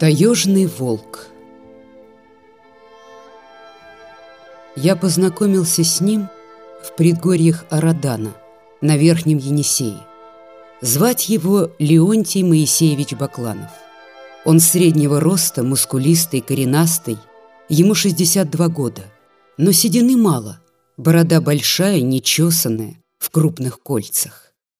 Таежный волк Я познакомился с ним в предгорьях Арадана, на Верхнем Енисее. Звать его Леонтий Моисеевич Бакланов. Он среднего роста, мускулистый, коренастый, ему 62 года, но седины мало, борода большая, нечесанная, в крупных кольцах.